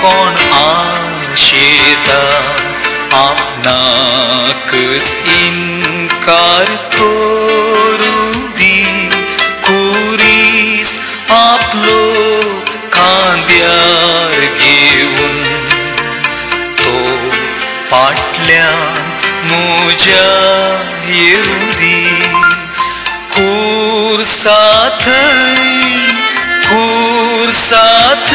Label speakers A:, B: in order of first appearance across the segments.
A: کون آشیدہ آناکس انکار دی۔ کوریس، آپ لو کھان دیار گیون۔ تو پاٹلیاں موجہ یہودی کور ساتھ کور ساتھ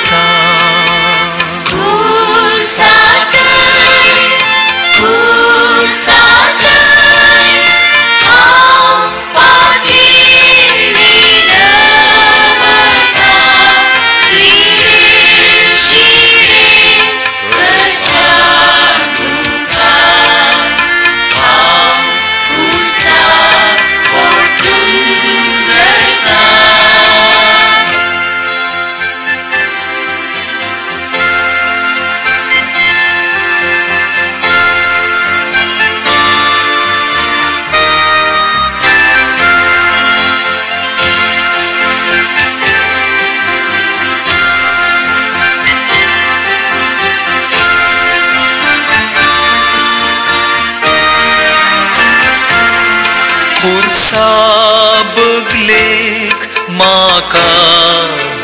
A: سابق لیک ماں کا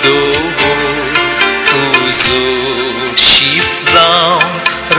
A: دوبو تو شیزام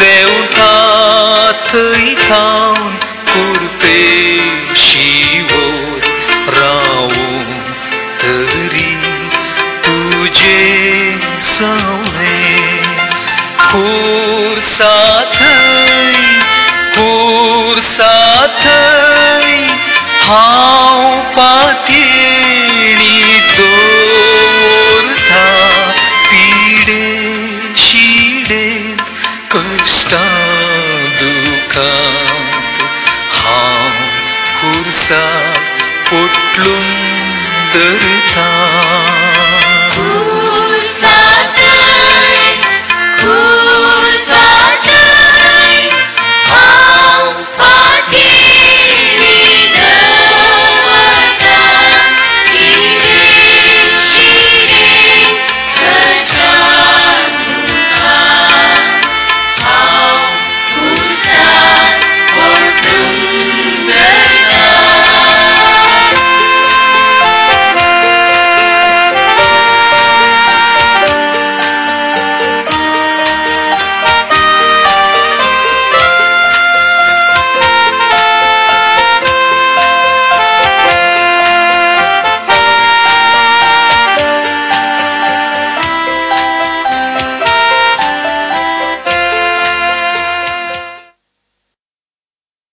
A: دیوتا تھئی تھاون کرپے شیور راون تری تجھے سوے کور ساتھ کسات ہاں پاتی دو پیڑ شیڑ کشت دکھات ہاں کسات پٹل در تھا۔